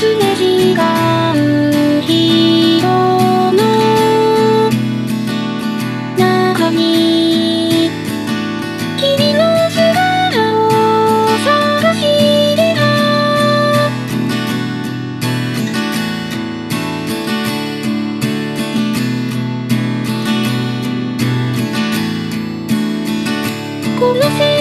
すの中に君の姿を探してたこの世